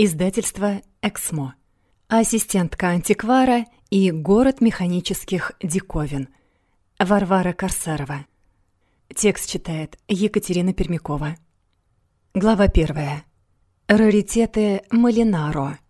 Издательство «Эксмо». Ассистентка антиквара и город механических диковин. Варвара Корсарова. Текст читает Екатерина Пермякова. Глава первая. Раритеты Малинаро.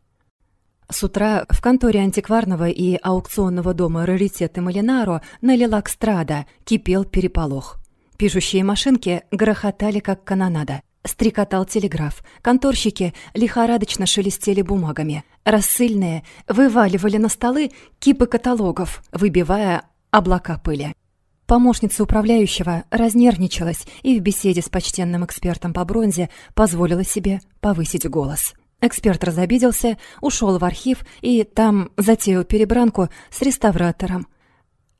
С утра в конторе антикварного и аукционного дома «Раритеты Малинаро» на Лилакстрада кипел переполох. Пишущие машинки грохотали, как канонада. Стрекотал телеграф. Конторщики лихорадочно шелестели бумагами. Рассыльные вываливали на столы кипы каталогов, выбивая облака пыли. Помощница управляющего разнервничалась и в беседе с почтенным экспертом по бронзе позволила себе повысить голос. Эксперт разобиделся, ушел в архив и там затеял перебранку с реставратором,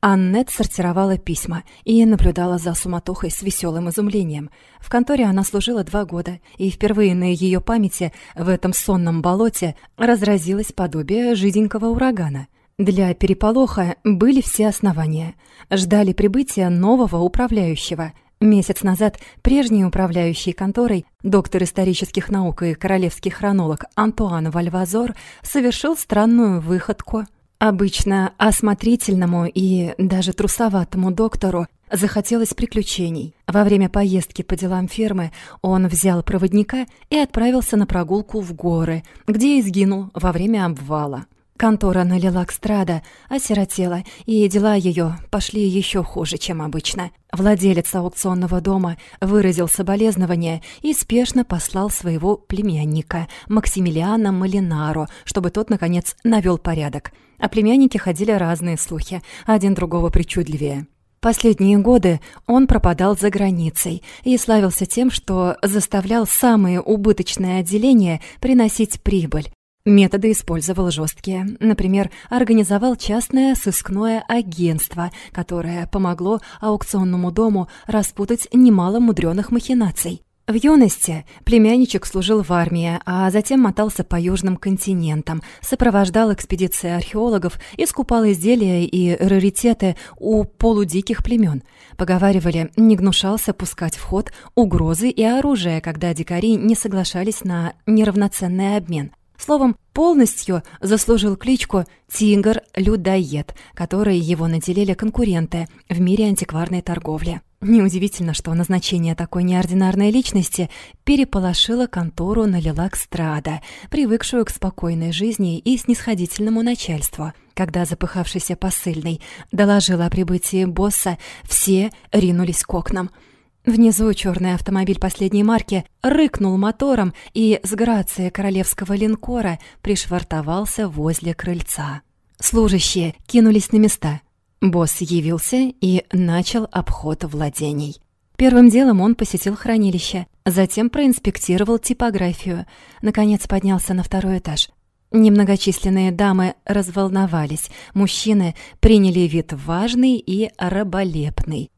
Аннет сортировала письма и наблюдала за суматохой с веселым изумлением. В конторе она служила два года, и впервые на ее памяти в этом сонном болоте разразилось подобие жиденького урагана. Для переполоха были все основания. Ждали прибытия нового управляющего. Месяц назад прежний управляющий конторой, доктор исторических наук и королевский хронолог Антуан Вальвазор, совершил странную выходку – Обычно осмотрительному и даже трусоватому доктору захотелось приключений. Во время поездки по делам фермы он взял проводника и отправился на прогулку в горы, где и сгинул во время обвала. Контора на Лилакстрада осиротела, и дела ее пошли еще хуже, чем обычно. Владелец аукционного дома выразил соболезнования и спешно послал своего племянника, Максимилиана Малинаро, чтобы тот, наконец, навел порядок. О племяннике ходили разные слухи, один другого причудливее. Последние годы он пропадал за границей и славился тем, что заставлял самые убыточные отделения приносить прибыль. Методы использовал жесткие. Например, организовал частное сыскное агентство, которое помогло аукционному дому распутать немало мудреных махинаций. В юности племянничек служил в армии, а затем мотался по южным континентам, сопровождал экспедиции археологов и скупал изделия и раритеты у полудиких племен. Поговаривали, не гнушался пускать в ход угрозы и оружие, когда дикари не соглашались на неравноценный обмен. Словом, полностью заслужил кличку «Тигр-людоед», которой его наделили конкуренты в мире антикварной торговли. Неудивительно, что назначение такой неординарной личности переполошило контору на Лилакстрада, привыкшую к спокойной жизни и снисходительному начальству. Когда запыхавшийся посыльный доложил о прибытии босса, все ринулись к окнам — Внизу черный автомобиль последней марки рыкнул мотором и с грацией королевского линкора пришвартовался возле крыльца. Служащие кинулись на места. Босс явился и начал обход владений. Первым делом он посетил хранилище, затем проинспектировал типографию, наконец поднялся на второй этаж. Немногочисленные дамы разволновались, мужчины приняли вид важный и раболепный.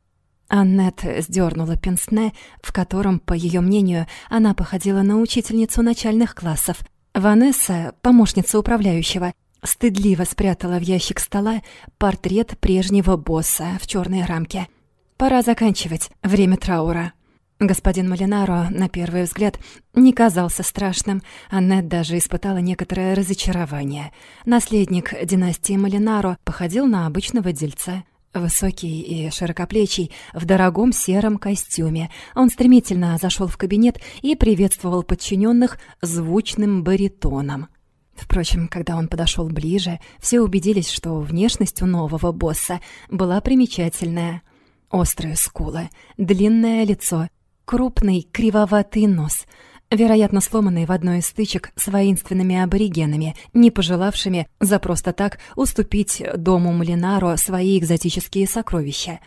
Аннет сдернула пенсне, в котором, по ее мнению, она походила на учительницу начальных классов. Ванесса, помощница управляющего, стыдливо спрятала в ящик стола портрет прежнего босса в черной рамке. «Пора заканчивать. Время траура». Господин Малинаро, на первый взгляд, не казался страшным. Аннет даже испытала некоторое разочарование. Наследник династии Малинаро походил на обычного дельца. Высокий и широкоплечий, в дорогом сером костюме, он стремительно зашел в кабинет и приветствовал подчиненных звучным баритоном. Впрочем, когда он подошел ближе, все убедились, что внешность у нового босса была примечательная. Острые скулы, длинное лицо, крупный кривоватый нос — вероятно, сломанный в одной из стычек с воинственными аборигенами, не пожелавшими за просто так уступить дому Млинаро свои экзотические сокровища.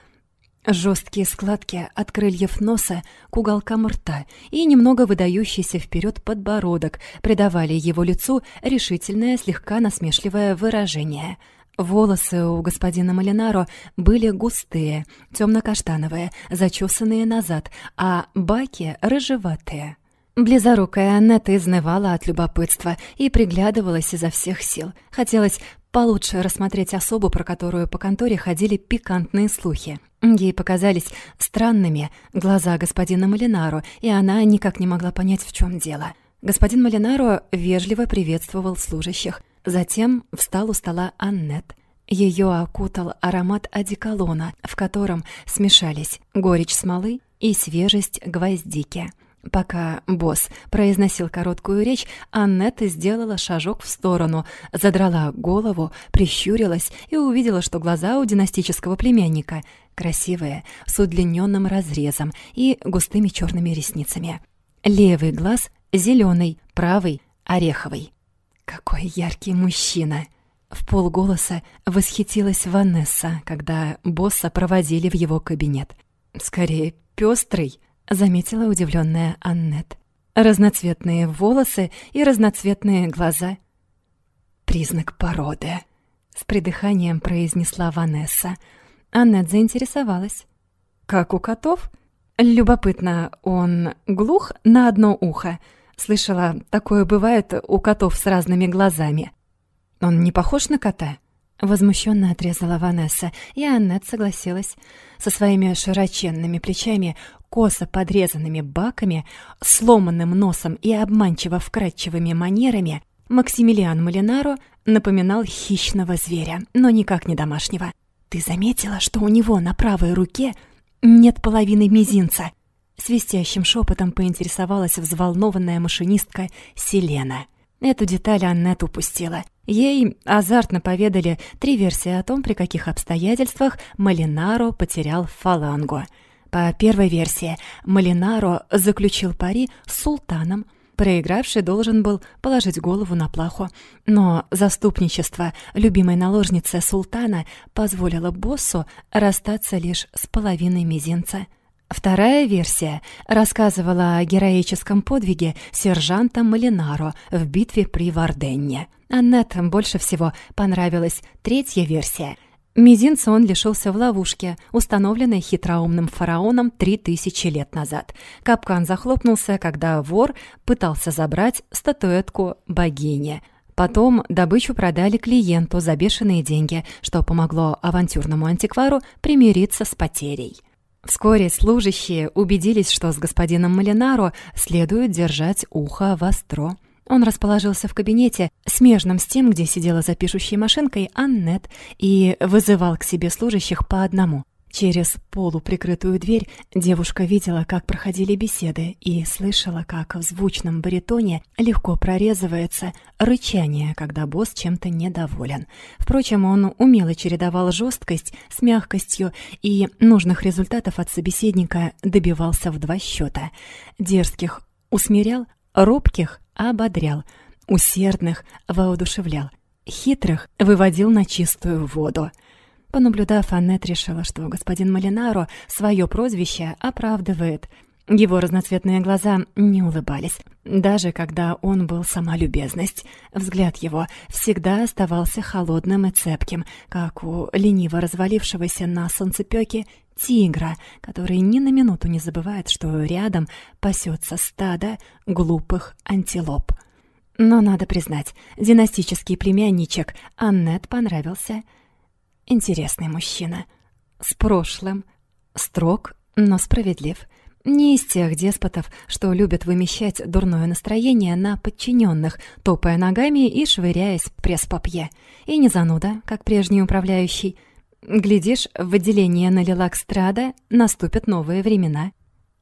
Жесткие складки от крыльев носа к уголкам рта и немного выдающийся вперед подбородок придавали его лицу решительное, слегка насмешливое выражение. Волосы у господина Малинаро были густые, темно-каштановые, зачесанные назад, а баки — рыжеватые. Близорукая Аннета изнывала от любопытства и приглядывалась изо всех сил. Хотелось получше рассмотреть особу, про которую по конторе ходили пикантные слухи. Ей показались странными глаза господина Малинару, и она никак не могла понять, в чем дело. Господин Малинаро вежливо приветствовал служащих. Затем встал у стола Аннет. Ее окутал аромат одеколона, в котором смешались горечь смолы и свежесть гвоздики. Пока босс произносил короткую речь, Аннет сделала шажок в сторону, задрала голову, прищурилась и увидела, что глаза у династического племянника красивые, с удлиненным разрезом и густыми черными ресницами. Левый глаз зеленый, правый — ореховый. «Какой яркий мужчина!» В полголоса восхитилась Ванесса, когда босса проводили в его кабинет. «Скорее, пестрый», — заметила удивленная Аннет. «Разноцветные волосы и разноцветные глаза». «Признак породы», — с придыханием произнесла Ванесса. Аннет заинтересовалась. «Как у котов?» «Любопытно, он глух на одно ухо?» Слышала, такое бывает у котов с разными глазами. Он не похож на кота? Возмущенно отрезала Ванесса, и Аннет согласилась. Со своими широченными плечами, косо подрезанными баками, сломанным носом и обманчиво вкрадчивыми манерами, Максимилиан Малинаро напоминал хищного зверя, но никак не домашнего. «Ты заметила, что у него на правой руке нет половины мизинца?» Свистящим шепотом поинтересовалась взволнованная машинистка Селена. Эту деталь Аннет упустила. Ей азартно поведали три версии о том, при каких обстоятельствах Малинаро потерял фалангу. По первой версии, Малинаро заключил пари с султаном. Проигравший должен был положить голову на плаху. Но заступничество любимой наложницы султана позволило боссу расстаться лишь с половиной мизинца – Вторая версия рассказывала о героическом подвиге сержанта Малинаро в битве при Варденне. Аннет больше всего понравилась третья версия. Мизинца он лишился в ловушке, установленной хитроумным фараоном три тысячи лет назад. Капкан захлопнулся, когда вор пытался забрать статуэтку богини. Потом добычу продали клиенту за бешеные деньги, что помогло авантюрному антиквару примириться с потерей. Вскоре служащие убедились, что с господином Малинаро следует держать ухо востро. Он расположился в кабинете, смежном с тем, где сидела за пишущей машинкой Аннет, и вызывал к себе служащих по одному. Через полуприкрытую дверь девушка видела, как проходили беседы, и слышала, как в звучном баритоне легко прорезывается рычание, когда босс чем-то недоволен. Впрочем, он умело чередовал жесткость с мягкостью и нужных результатов от собеседника добивался в два счета. Дерзких усмирял, робких ободрял, усердных воодушевлял, хитрых выводил на чистую воду — Понаблюдав, Аннет решила, что господин Малинаро свое прозвище оправдывает. Его разноцветные глаза не улыбались, даже когда он был сама любезность. Взгляд его всегда оставался холодным и цепким, как у лениво развалившегося на солнцепёке тигра, который ни на минуту не забывает, что рядом пасется стадо глупых антилоп. Но надо признать, династический племянничек Аннет понравился — Интересный мужчина. С прошлым. Строг, но справедлив. Не из тех деспотов, что любят вымещать дурное настроение на подчиненных, топая ногами и швыряясь пресс-папье. И не зануда, как прежний управляющий. Глядишь, в отделение на Лилакстрада наступят новые времена.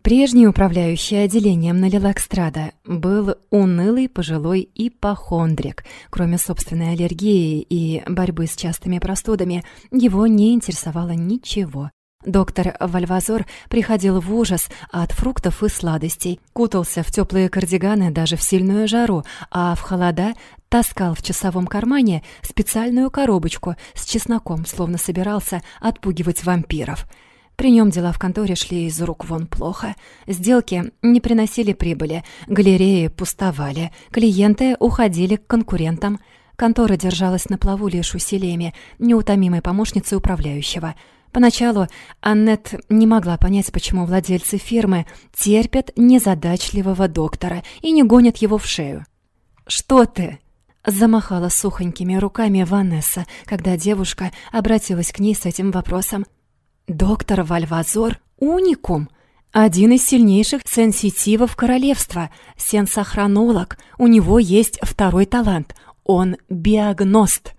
Прежний управляющий отделением на Лилакстрада был унылый пожилой ипохондрик. Кроме собственной аллергии и борьбы с частыми простудами, его не интересовало ничего. Доктор Вальвазор приходил в ужас от фруктов и сладостей, кутался в теплые кардиганы даже в сильную жару, а в холода таскал в часовом кармане специальную коробочку с чесноком, словно собирался отпугивать вампиров — при нем дела в конторе шли из рук вон плохо. Сделки не приносили прибыли, галереи пустовали, клиенты уходили к конкурентам. Контора держалась на плаву лишь усилиями неутомимой помощницы управляющего. Поначалу Аннет не могла понять, почему владельцы фирмы терпят незадачливого доктора и не гонят его в шею. «Что ты?» Замахала сухонькими руками Ванесса, когда девушка обратилась к ней с этим вопросом. «Доктор Вальвазор — уникум!» один из сильнейших сенситивов королевства, сенсохронолог. У него есть второй талант. Он биогност.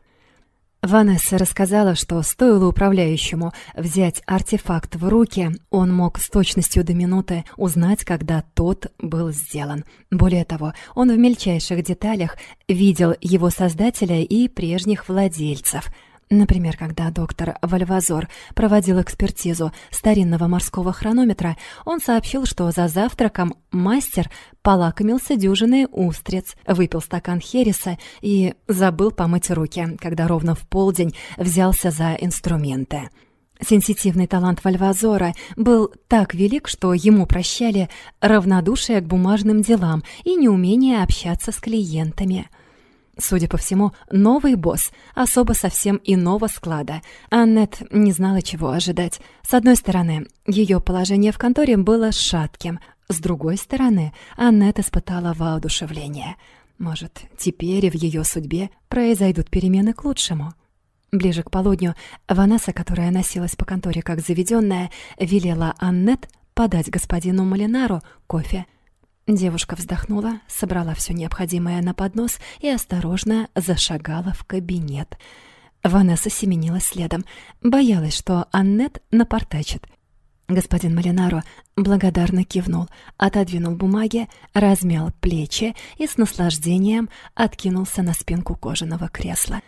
Ванесса рассказала, что стоило управляющему взять артефакт в руки, он мог с точностью до минуты узнать, когда тот был сделан. Более того, он в мельчайших деталях видел его создателя и прежних владельцев — Например, когда доктор Вальвазор проводил экспертизу старинного морского хронометра, он сообщил, что за завтраком мастер полакомился дюжиной устриц, выпил стакан хереса и забыл помыть руки, когда ровно в полдень взялся за инструменты. Сенситивный талант Вальвазора был так велик, что ему прощали равнодушие к бумажным делам и неумение общаться с клиентами – Судя по всему, новый босс, особо совсем иного склада. Аннет не знала, чего ожидать. С одной стороны, ее положение в конторе было шатким. С другой стороны, Аннет испытала воодушевление. Может, теперь в ее судьбе произойдут перемены к лучшему. Ближе к полудню Ванесса, которая носилась по конторе как заведенная, велела Аннет подать господину Малинару кофе — Девушка вздохнула, собрала все необходимое на поднос и осторожно зашагала в кабинет. Ванесса семенила следом, боялась, что Аннет напортачит. Господин Малинаро благодарно кивнул, отодвинул бумаги, размял плечи и с наслаждением откинулся на спинку кожаного кресла.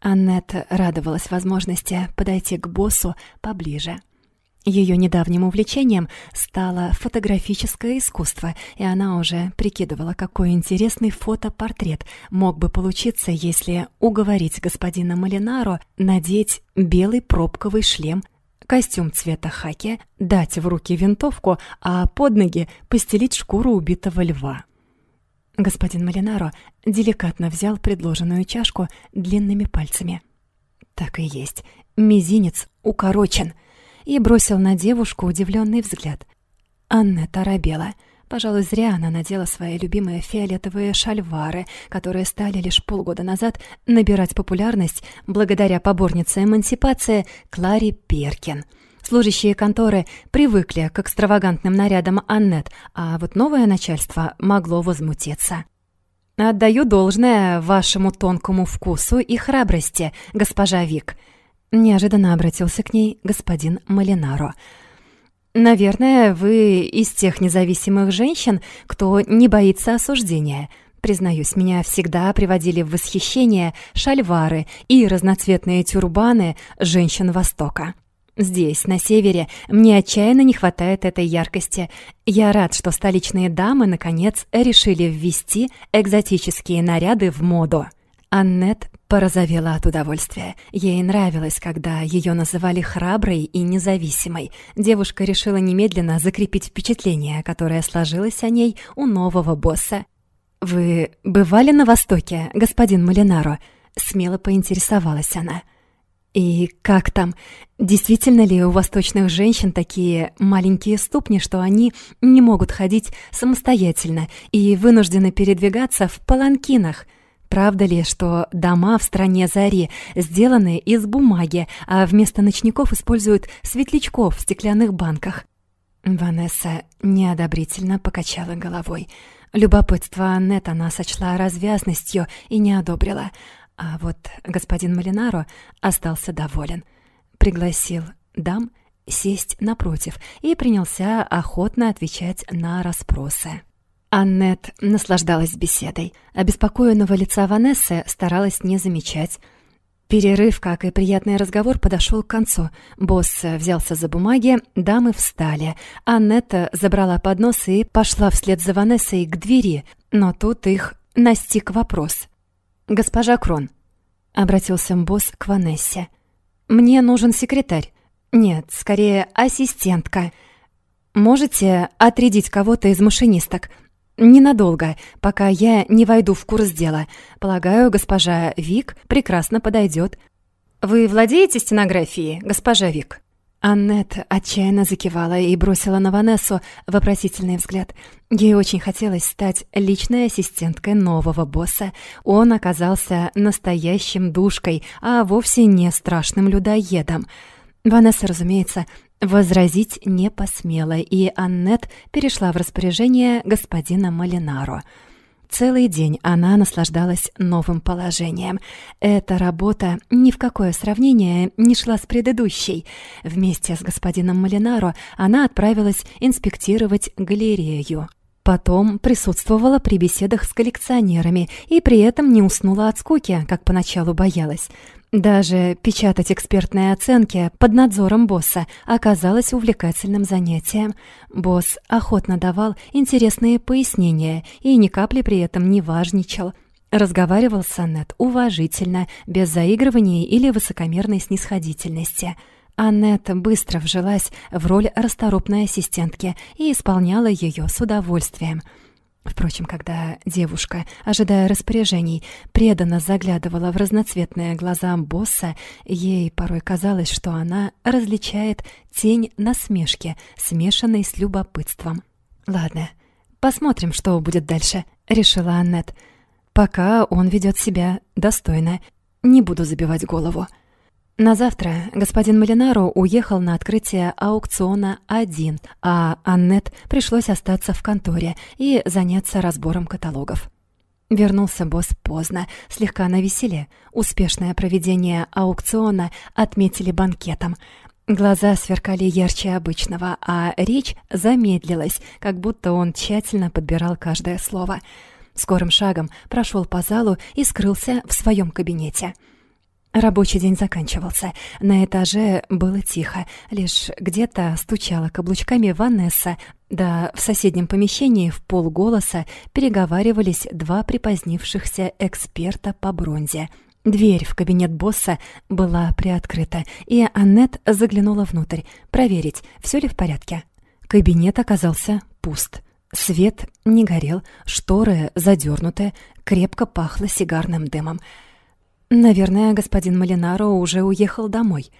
Аннет радовалась возможности подойти к боссу поближе. Ее недавним увлечением стало фотографическое искусство, и она уже прикидывала, какой интересный фотопортрет мог бы получиться, если уговорить господина Малинаро надеть белый пробковый шлем, костюм цвета хаки, дать в руки винтовку, а под ноги постелить шкуру убитого льва. Господин Малинаро деликатно взял предложенную чашку длинными пальцами. Так и есть, мизинец укорочен — и бросил на девушку удивленный взгляд. Анна торобела. Пожалуй, зря она надела свои любимые фиолетовые шальвары, которые стали лишь полгода назад набирать популярность благодаря поборнице эмансипации Кларе Перкин. Служащие конторы привыкли к экстравагантным нарядам Аннет, а вот новое начальство могло возмутиться. «Отдаю должное вашему тонкому вкусу и храбрости, госпожа Вик», Неожиданно обратился к ней господин Малинаро. «Наверное, вы из тех независимых женщин, кто не боится осуждения. Признаюсь, меня всегда приводили в восхищение шальвары и разноцветные тюрбаны женщин Востока. Здесь, на севере, мне отчаянно не хватает этой яркости. Я рад, что столичные дамы, наконец, решили ввести экзотические наряды в моду». Аннет порозовела от удовольствия. Ей нравилось, когда ее называли храброй и независимой. Девушка решила немедленно закрепить впечатление, которое сложилось о ней у нового босса. «Вы бывали на Востоке, господин Малинаро?» — смело поинтересовалась она. «И как там? Действительно ли у восточных женщин такие маленькие ступни, что они не могут ходить самостоятельно и вынуждены передвигаться в паланкинах?» Правда ли, что дома в стране Зари сделаны из бумаги, а вместо ночников используют светлячков в стеклянных банках? Ванесса неодобрительно покачала головой. Любопытство Аннет она сочла развязностью и не одобрила. А вот господин Малинаро остался доволен. Пригласил дам сесть напротив и принялся охотно отвечать на расспросы. Аннет наслаждалась беседой. Обеспокоенного лица Ванессы старалась не замечать. Перерыв, как и приятный разговор, подошел к концу. Босс взялся за бумаги, дамы встали. Аннетта забрала поднос и пошла вслед за Ванессой к двери, но тут их настиг вопрос. «Госпожа Крон», — обратился босс к Ванессе, — «мне нужен секретарь. Нет, скорее ассистентка. Можете отрядить кого-то из машинисток? Ненадолго, пока я не войду в курс дела. Полагаю, госпожа Вик прекрасно подойдет. Вы владеете стенографией, госпожа Вик? Аннет отчаянно закивала и бросила на Ванессу вопросительный взгляд. Ей очень хотелось стать личной ассистенткой нового босса. Он оказался настоящим душкой, а вовсе не страшным людоедом. Ванесса, разумеется, Возразить не посмела, и Аннет перешла в распоряжение господина Малинаро. Целый день она наслаждалась новым положением. Эта работа ни в какое сравнение не шла с предыдущей. Вместе с господином Малинаро она отправилась инспектировать галерею. Потом присутствовала при беседах с коллекционерами и при этом не уснула от скуки, как поначалу боялась. Даже печатать экспертные оценки под надзором босса оказалось увлекательным занятием. Босс охотно давал интересные пояснения и ни капли при этом не важничал. Разговаривал с Аннет уважительно, без заигрываний или высокомерной снисходительности. Аннет быстро вжилась в роль расторопной ассистентки и исполняла ее с удовольствием — Впрочем, когда девушка, ожидая распоряжений, преданно заглядывала в разноцветные глаза босса, ей порой казалось, что она различает тень насмешки, смешанной с любопытством. «Ладно, посмотрим, что будет дальше», — решила Аннет. «Пока он ведет себя достойно, не буду забивать голову». На завтра господин Малинаро уехал на открытие аукциона один, а Аннет пришлось остаться в конторе и заняться разбором каталогов. Вернулся босс поздно, слегка на веселе. Успешное проведение аукциона отметили банкетом. Глаза сверкали ярче обычного, а речь замедлилась, как будто он тщательно подбирал каждое слово. Скорым шагом прошел по залу и скрылся в своем кабинете — Рабочий день заканчивался. На этаже было тихо. Лишь где-то стучала каблучками Ванесса, да в соседнем помещении в полголоса переговаривались два припозднившихся эксперта по бронзе. Дверь в кабинет босса была приоткрыта, и Аннет заглянула внутрь, проверить, все ли в порядке. Кабинет оказался пуст. Свет не горел, шторы задернуты, крепко пахло сигарным дымом. Наверное, господин Малинаро уже уехал домой.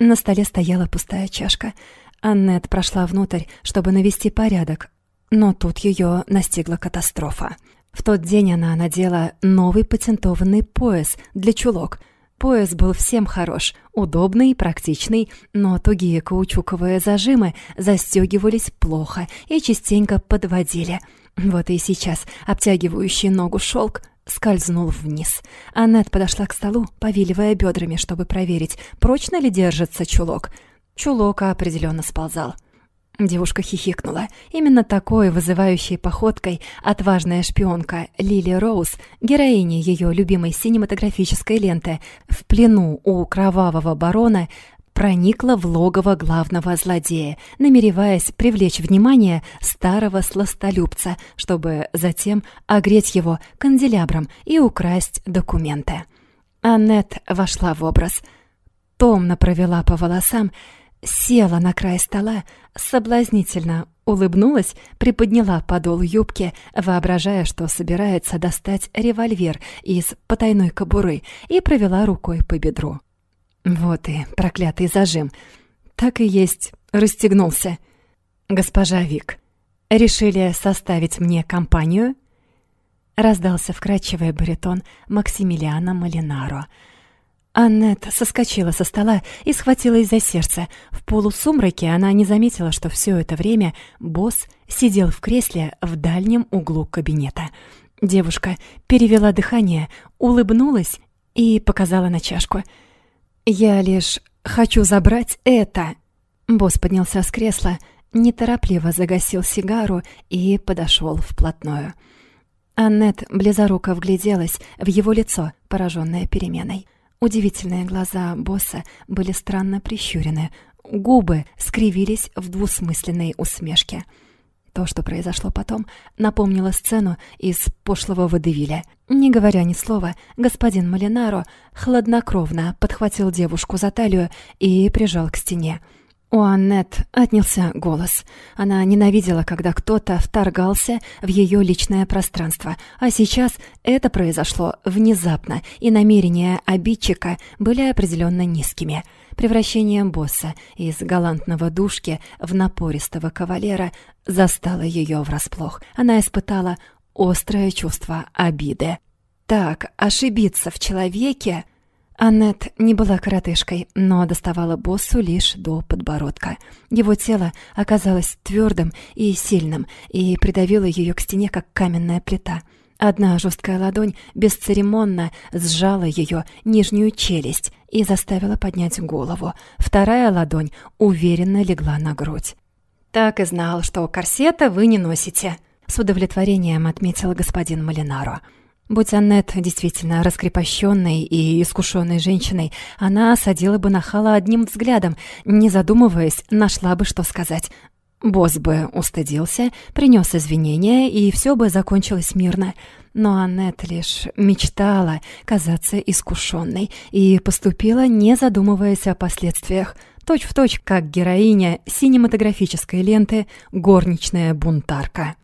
На столе стояла пустая чашка. Аннет прошла внутрь, чтобы навести порядок, но тут ее настигла катастрофа. В тот день она надела новый патентованный пояс для чулок. Пояс был всем хорош, удобный и практичный, но тугие каучуковые зажимы застегивались плохо и частенько подводили. Вот и сейчас обтягивающий ногу шелк скользнул вниз. Аннет подошла к столу, повиливая бедрами, чтобы проверить, прочно ли держится чулок. Чулок определенно сползал. Девушка хихикнула. Именно такой вызывающей походкой отважная шпионка Лили Роуз, героиня ее любимой синематографической ленты, в плену у кровавого барона проникла в логово главного злодея, намереваясь привлечь внимание старого сластолюбца, чтобы затем огреть его канделябром и украсть документы. Аннет вошла в образ. Томно провела по волосам, села на край стола, соблазнительно улыбнулась, приподняла подол юбки, воображая, что собирается достать револьвер из потайной кобуры, и провела рукой по бедру. Вот и проклятый зажим. Так и есть, расстегнулся. Госпожа Вик, решили составить мне компанию? Раздался вкрадчивый баритон Максимилиана Малинаро. Аннет соскочила со стола и схватилась за сердце. В полусумраке она не заметила, что все это время босс сидел в кресле в дальнем углу кабинета. Девушка перевела дыхание, улыбнулась и показала на чашку — «Я лишь хочу забрать это!» Босс поднялся с кресла, неторопливо загасил сигару и подошел вплотную. Аннет близоруко вгляделась в его лицо, пораженное переменой. Удивительные глаза босса были странно прищурены, губы скривились в двусмысленной усмешке — то, что произошло потом, напомнило сцену из пошлого водевиля. Не говоря ни слова, господин Малинаро хладнокровно подхватил девушку за талию и прижал к стене. У Аннет отнялся голос. Она ненавидела, когда кто-то вторгался в ее личное пространство, а сейчас это произошло внезапно, и намерения обидчика были определенно низкими — Превращение босса из галантного душки в напористого кавалера застало ее врасплох. Она испытала острое чувство обиды. Так, ошибиться в человеке... Аннет не была коротышкой, но доставала боссу лишь до подбородка. Его тело оказалось твердым и сильным и придавило ее к стене, как каменная плита. Одна жесткая ладонь бесцеремонно сжала ее нижнюю челюсть и заставила поднять голову. Вторая ладонь уверенно легла на грудь. «Так и знал, что корсета вы не носите», — с удовлетворением отметил господин Малинаро. Будь Аннет действительно раскрепощенной и искушенной женщиной, она осадила бы нахала одним взглядом, не задумываясь, нашла бы, что сказать. Босс бы устыдился, принес извинения, и все бы закончилось мирно. Но Аннет лишь мечтала казаться искушенной и поступила, не задумываясь о последствиях. Точь в точь, как героиня синематографической ленты «Горничная бунтарка».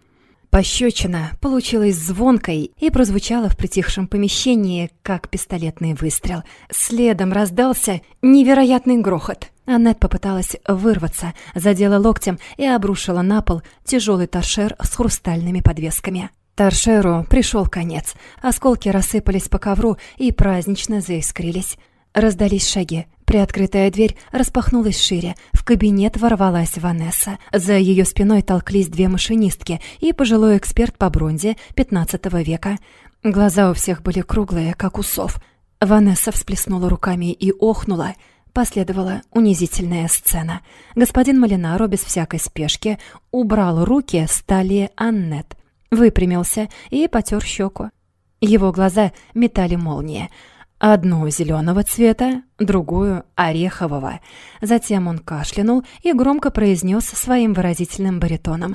Пощечина получилась звонкой и прозвучала в притихшем помещении, как пистолетный выстрел. Следом раздался невероятный грохот. Аннет попыталась вырваться, задела локтем и обрушила на пол тяжелый торшер с хрустальными подвесками. Торшеру пришел конец. Осколки рассыпались по ковру и празднично заискрились. Раздались шаги. Приоткрытая дверь распахнулась шире. В кабинет ворвалась Ванесса. За ее спиной толклись две машинистки и пожилой эксперт по бронзе XV века. Глаза у всех были круглые, как у сов. Ванесса всплеснула руками и охнула. Последовала унизительная сцена. Господин Малинаро без всякой спешки убрал руки с талии Аннет, выпрямился и потер щеку. Его глаза метали молнии — Одну зеленого цвета, другую орехового. Затем он кашлянул и громко произнес своим выразительным баритоном.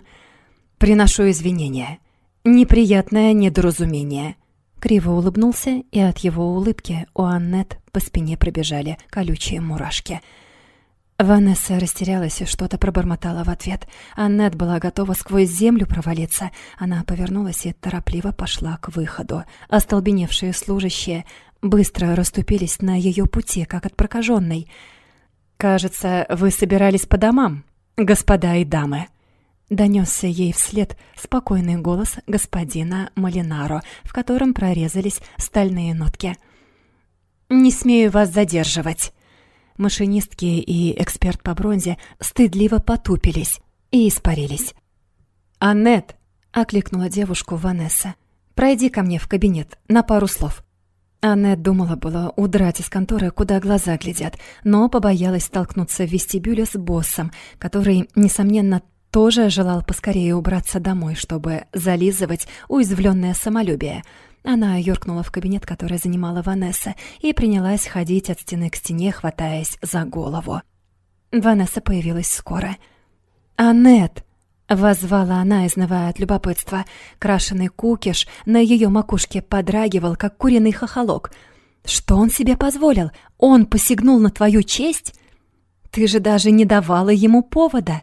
«Приношу извинения. Неприятное недоразумение». Криво улыбнулся, и от его улыбки у Аннет по спине пробежали колючие мурашки. Ванесса растерялась и что-то пробормотала в ответ. Аннет была готова сквозь землю провалиться. Она повернулась и торопливо пошла к выходу. Остолбеневшие служащие быстро расступились на ее пути, как от прокаженной. «Кажется, вы собирались по домам, господа и дамы», — донесся ей вслед спокойный голос господина Малинаро, в котором прорезались стальные нотки. «Не смею вас задерживать». Машинистки и эксперт по бронзе стыдливо потупились и испарились. «Аннет!» — окликнула девушку Ванесса. «Пройди ко мне в кабинет на пару слов». Аннет думала было удрать из конторы, куда глаза глядят, но побоялась столкнуться в вестибюле с боссом, который, несомненно, тоже желал поскорее убраться домой, чтобы зализывать уязвленное самолюбие. Она юркнула в кабинет, который занимала Ванесса, и принялась ходить от стены к стене, хватаясь за голову. Ванесса появилась скоро. «Аннет!» Возвала она, изнывая от любопытства. Крашеный кукиш на ее макушке подрагивал, как куриный хохолок. «Что он себе позволил? Он посягнул на твою честь? Ты же даже не давала ему повода!»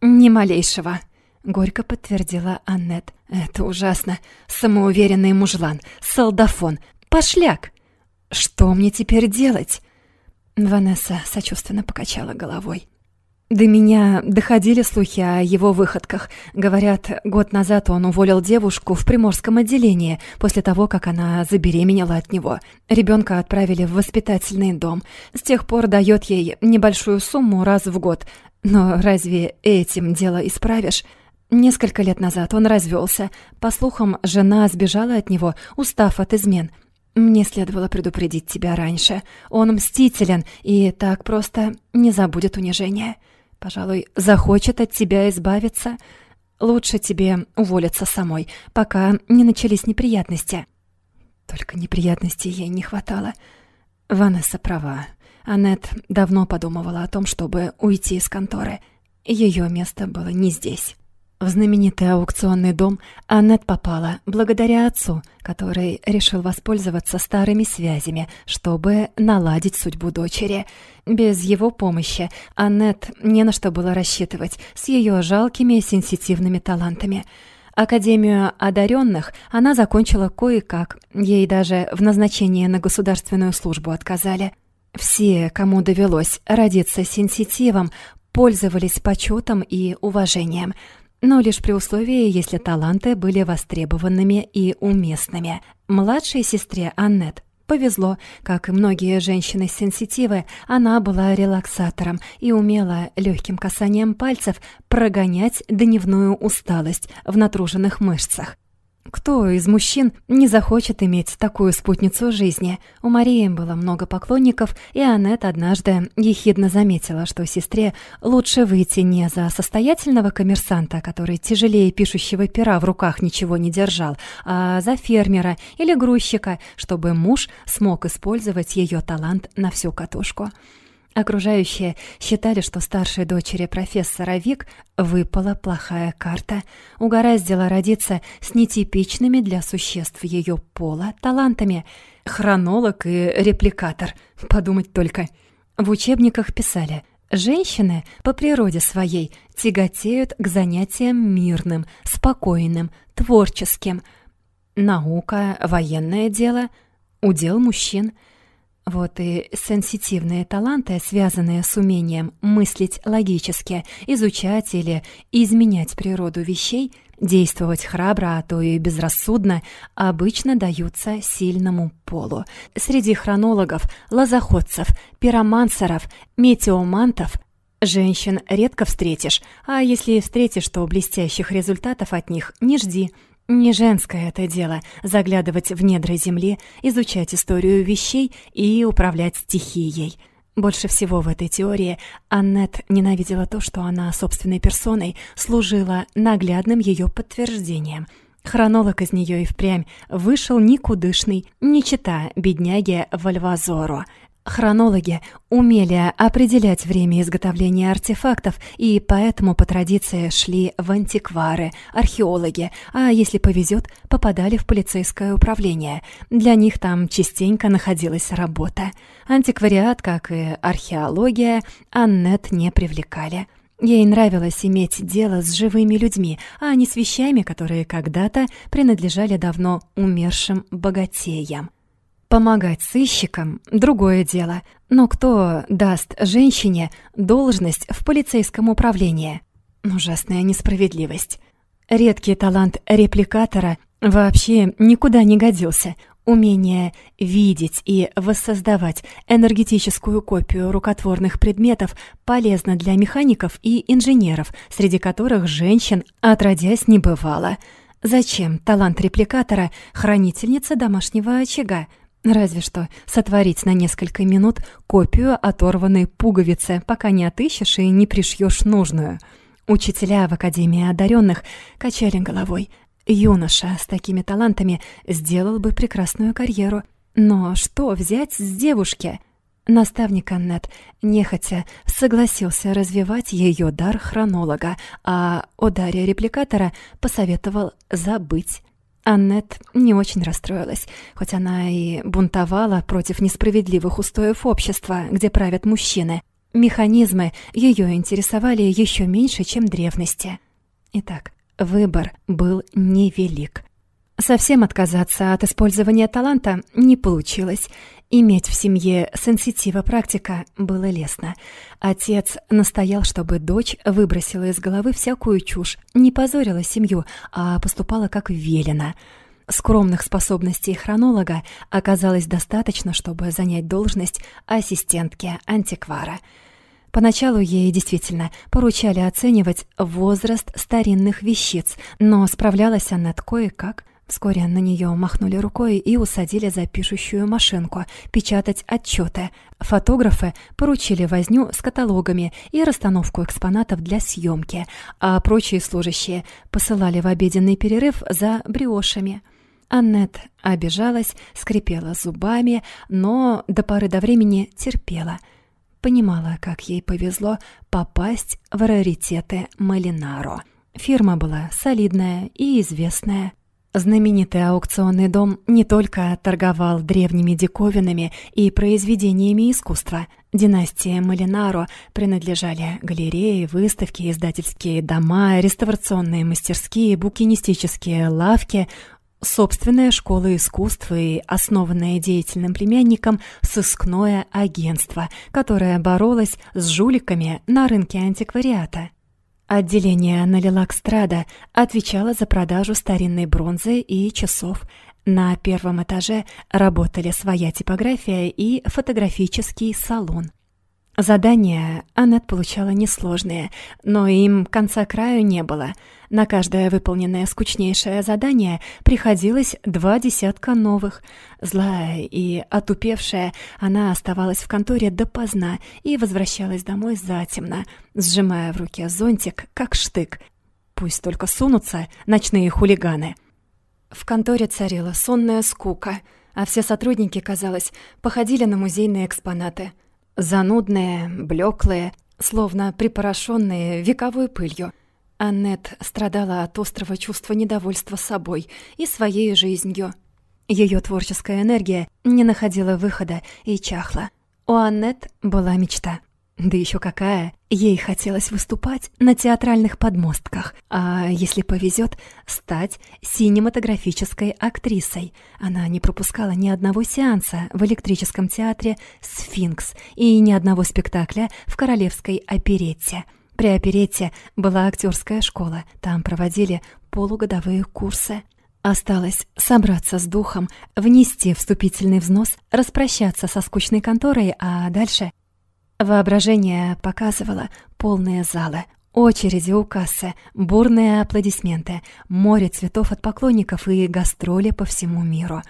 «Ни малейшего», — горько подтвердила Аннет. «Это ужасно. Самоуверенный мужлан, солдафон, пошляк. Что мне теперь делать?» Ванесса сочувственно покачала головой. До меня доходили слухи о его выходках. Говорят, год назад он уволил девушку в приморском отделении после того, как она забеременела от него. Ребенка отправили в воспитательный дом. С тех пор дает ей небольшую сумму раз в год. Но разве этим дело исправишь? Несколько лет назад он развелся. По слухам, жена сбежала от него, устав от измен. Мне следовало предупредить тебя раньше. Он мстителен и так просто не забудет унижения. Пожалуй, захочет от тебя избавиться. Лучше тебе уволиться самой, пока не начались неприятности. Только неприятностей ей не хватало. Ванесса права. Аннет давно подумывала о том, чтобы уйти из конторы. Ее место было не здесь. В знаменитый аукционный дом Аннет попала благодаря отцу, который решил воспользоваться старыми связями, чтобы наладить судьбу дочери. Без его помощи Аннет не на что было рассчитывать с ее жалкими сенситивными талантами. Академию одаренных она закончила кое-как, ей даже в назначении на государственную службу отказали. Все, кому довелось родиться сенситивом, пользовались почетом и уважением – но лишь при условии, если таланты были востребованными и уместными. Младшей сестре Аннет повезло. Как и многие женщины-сенситивы, она была релаксатором и умела легким касанием пальцев прогонять дневную усталость в натруженных мышцах. Кто из мужчин не захочет иметь такую спутницу жизни? У Марии было много поклонников, и Аннет однажды ехидно заметила, что сестре лучше выйти не за состоятельного коммерсанта, который тяжелее пишущего пера в руках ничего не держал, а за фермера или грузчика, чтобы муж смог использовать ее талант на всю катушку. Окружающие считали, что старшей дочери профессора Вик выпала плохая карта, угораздило родиться с нетипичными для существ ее пола талантами. Хронолог и репликатор, подумать только. В учебниках писали «Женщины по природе своей тяготеют к занятиям мирным, спокойным, творческим. Наука, военное дело — удел мужчин — вот и сенситивные таланты, связанные с умением мыслить логически, изучать или изменять природу вещей, действовать храбро, а то и безрассудно, обычно даются сильному полу. Среди хронологов, лозоходцев, пиромансеров, метеомантов женщин редко встретишь, а если и встретишь, то блестящих результатов от них не жди – не женское это дело — заглядывать в недра земли, изучать историю вещей и управлять стихией. Больше всего в этой теории Аннет ненавидела то, что она собственной персоной служила наглядным ее подтверждением. Хронолог из нее и впрямь вышел никудышный, не чита бедняги Вальвазору, Хронологи умели определять время изготовления артефактов и поэтому по традиции шли в антиквары, археологи, а если повезет, попадали в полицейское управление. Для них там частенько находилась работа. Антиквариат, как и археология, Аннет не привлекали. Ей нравилось иметь дело с живыми людьми, а не с вещами, которые когда-то принадлежали давно умершим богатеям. Помогать сыщикам — другое дело, но кто даст женщине должность в полицейском управлении? Ужасная несправедливость. Редкий талант репликатора вообще никуда не годился. Умение видеть и воссоздавать энергетическую копию рукотворных предметов полезно для механиков и инженеров, среди которых женщин отродясь не бывало. Зачем талант репликатора хранительница домашнего очага? Разве что сотворить на несколько минут копию оторванной пуговицы, пока не отыщешь и не пришьешь нужную. Учителя в Академии одаренных качали головой. Юноша с такими талантами сделал бы прекрасную карьеру. Но что взять с девушки? Наставник Аннет нехотя согласился развивать ее дар хронолога, а о даре репликатора посоветовал забыть. Аннет не очень расстроилась, хоть она и бунтовала против несправедливых устоев общества, где правят мужчины. Механизмы ее интересовали еще меньше, чем древности. Итак, выбор был невелик. Совсем отказаться от использования таланта не получилось. Иметь в семье сенситива практика было лестно. Отец настоял, чтобы дочь выбросила из головы всякую чушь, не позорила семью, а поступала как велено. Скромных способностей хронолога оказалось достаточно, чтобы занять должность ассистентки антиквара. Поначалу ей действительно поручали оценивать возраст старинных вещиц, но справлялась она кое-как. Вскоре на нее махнули рукой и усадили за пишущую машинку печатать отчеты. Фотографы поручили возню с каталогами и расстановку экспонатов для съемки, а прочие служащие посылали в обеденный перерыв за бриошами. Аннет обижалась, скрипела зубами, но до поры до времени терпела. Понимала, как ей повезло попасть в раритеты Малинаро. Фирма была солидная и известная. Знаменитый аукционный дом не только торговал древними диковинами и произведениями искусства. Династии Малинаро принадлежали галереи, выставки, издательские дома, реставрационные мастерские, букинистические лавки, собственная школа искусств и основанное деятельным племянником сыскное агентство, которое боролось с жуликами на рынке антиквариата. Отделение Налилакстрада отвечало за продажу старинной бронзы и часов. На первом этаже работали своя типография и фотографический салон. Задания Аннет получала несложные, но им конца краю не было. На каждое выполненное скучнейшее задание приходилось два десятка новых. Злая и отупевшая, она оставалась в конторе допоздна и возвращалась домой затемно, сжимая в руке зонтик, как штык. Пусть только сунутся ночные хулиганы. В конторе царила сонная скука, а все сотрудники, казалось, походили на музейные экспонаты — Занудные, блеклые, словно припорошенные вековой пылью. Аннет страдала от острого чувства недовольства собой и своей жизнью. Ее творческая энергия не находила выхода и чахла. У Аннет была мечта да еще какая! Ей хотелось выступать на театральных подмостках, а если повезет, стать синематографической актрисой. Она не пропускала ни одного сеанса в электрическом театре «Сфинкс» и ни одного спектакля в королевской оперетте. При оперетте была актерская школа, там проводили полугодовые курсы. Осталось собраться с духом, внести вступительный взнос, распрощаться со скучной конторой, а дальше Воображение показывало полные залы, очереди у кассы, бурные аплодисменты, море цветов от поклонников и гастроли по всему миру.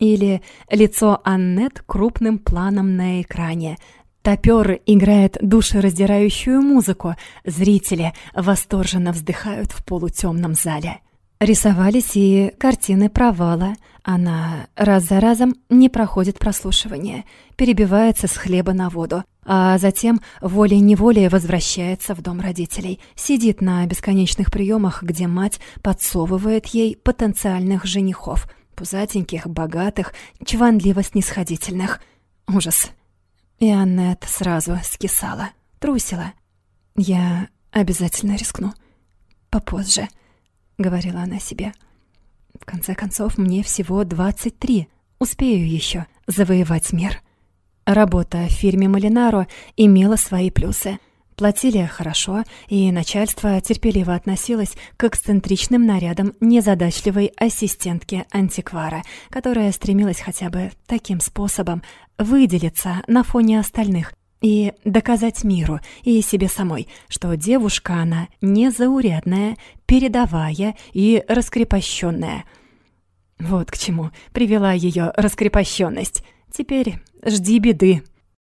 Или лицо Аннет крупным планом на экране. Топёр играет душераздирающую музыку, зрители восторженно вздыхают в полутемном зале. Рисовались и картины провала. Она раз за разом не проходит прослушивание, перебивается с хлеба на воду, а затем волей-неволей возвращается в дом родителей, сидит на бесконечных приемах, где мать подсовывает ей потенциальных женихов, пузатеньких, богатых, чванливо-снисходительных. Ужас. И Аннет сразу скисала, трусила. «Я обязательно рискну. Попозже» говорила она себе. В конце концов, мне всего 23. Успею еще завоевать мир. Работа в фирме Малинаро имела свои плюсы. Платили хорошо, и начальство терпеливо относилось к эксцентричным нарядам незадачливой ассистентки антиквара, которая стремилась хотя бы таким способом выделиться на фоне остальных и доказать миру и себе самой, что девушка она незаурядная, передовая и раскрепощенная. Вот к чему привела ее раскрепощенность. Теперь жди беды.